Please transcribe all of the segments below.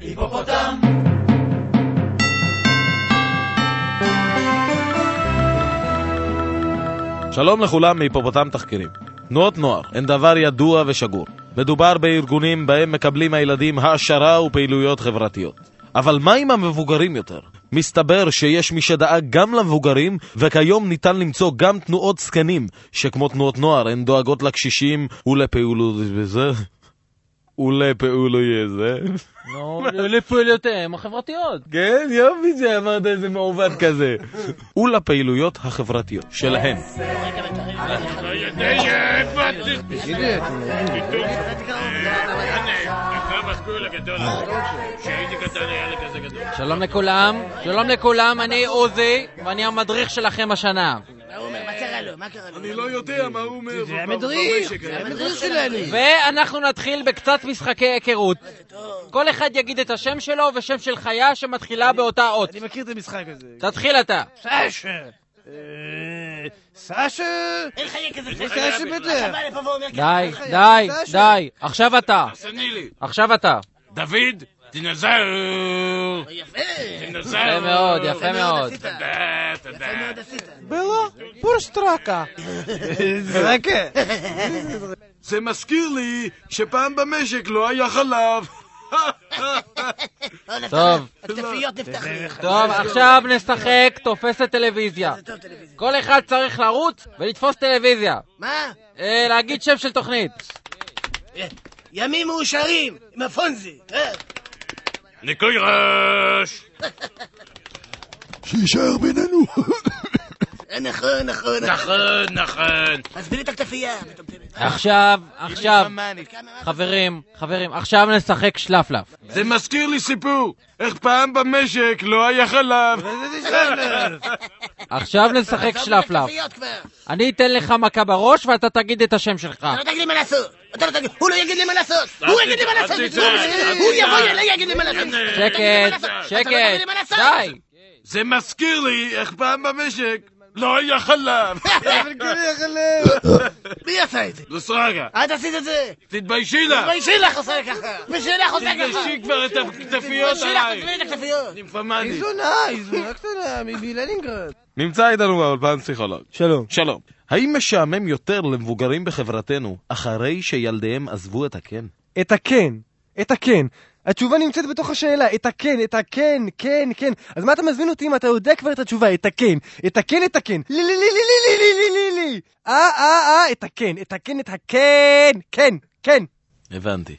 היפופוטם! שלום לכולם מהיפופוטם תחקירים. תנועות נוער הן דבר ידוע ושגור. מדובר בארגונים בהם מקבלים הילדים העשרה ופעילויות חברתיות. אבל מה עם המבוגרים יותר? מסתבר שיש מי שדאג גם למבוגרים, וכיום ניתן למצוא גם תנועות זקנים, שכמו תנועות נוער הן דואגות לקשישים ולפעולות... וזה... ולפעולויי זה. נו, לפעולותיהם החברתיות. כן, יופי שאמרת איזה מעוות כזה. ולפעילויות החברתיות שלהן. שלום לכולם, שלום לכולם, אני עוזי, ואני המדריך שלכם השנה. מה קרה לו? מה קרה לו? אני לא יודע מה הוא אומר. זה המדריך, זה המדריך שלנו. ואנחנו נתחיל בקצת משחקי היכרות. כל אחד יגיד את השם שלו ושם של חיה שמתחילה באותה אות. אני מכיר את המשחק הזה. תתחיל אתה. סשה! אה, סשה? אין חיה כזה. זה סשה בטח. ואומר די. די. די. עכשיו אתה. עכשיו אתה. דוד, דינוזאור! יפה. יפה מאוד, יפה מאוד. עשית. תודה, תודה. יפה מאוד עשית. בלו, פורשטרקה. זרקה. זה מזכיר לי שפעם במשק לא היה חלב. לא. טוב. טוב, עכשיו נשחק תופסת טלוויזיה. כל אחד צריך לרוץ ולתפוס טלוויזיה. מה? אה, להגיד שם של תוכנית. אה, ימים מאושרים עם הפונזי. ניקוי ראש! שיישאר בינינו. אה, נכון, נכון. נכון. נכון, נכון. לי את הכתפייה. עכשיו, עכשיו, חברים, חברים, עכשיו נשחק שלפלף. זה מזכיר לי סיפור, איך פעם במשק לא היה חלב. עכשיו נשחק שלפלף. אני אתן לך מכה בראש ואתה תגיד את השם שלך. אתה לא תגיד לי מה לעשות. אתה לא תגיד, הוא לא יגיד לי מה לעשות. הוא יגיד לי מה לעשות. תצעק, הוא יבוא. אליי, יגיד לי מה לעשות. שקט, לא שקט, לא. די. זה מזכיר לי איך פעם במשק לא היה חלב. מי עשה את זה? לוסרגה, את עשית את זה. תתביישי לך. תתביישי לך עושה ככה. בשבילך עושה ככה. תתביישי כבר את הכתפיות תתביישי לך. תתביישי את הכתפיות. נימפמדי. זונה, היא זונה קטנה, מבלנינגרד. נמצא איתנו באולפן פסיכולוג. שלום. שלום. האם משעמם יותר למבוגרים בחברתנו אחרי שילדיהם עזבו את הקן? את הכן, את הכן. התשובה נמצאת בתוך השאלה, את הכן, את הכן, כן, כן. אז מה אתה מזמין אותי אם אתה יודע כבר את התשובה, את הכן, את הכן, את הכן. לי, לי, לי, לי, לי, לי, לי, לי, לי. אה, אה, אה, את הכן, את הכן, את הכן, כן, כן. הבנתי.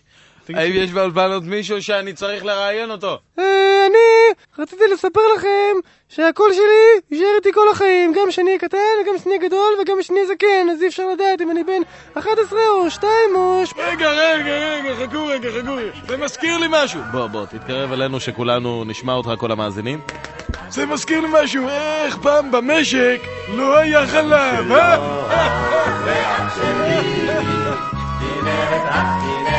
האם יש באולפן עוד מישהו שאני צריך לראיין אותו? אה, אני רציתי לספר לכם שהקול שלי יישאר איתי כל החיים, גם כשאני אהיה קטן וגם כשאני אהיה גדול וגם כשאני אהיה זקן, אז אי אפשר לדעת אם אני בן 11 או 2 או 8. רגע, רגע, רגע, חכו רגע, חכו רגע. זה מזכיר לי משהו. בוא, בוא, תתקרב אלינו שכולנו נשמע אותך, כל המאזינים. זה מזכיר לי משהו, איך פעם במשק לא היה חלב, אה?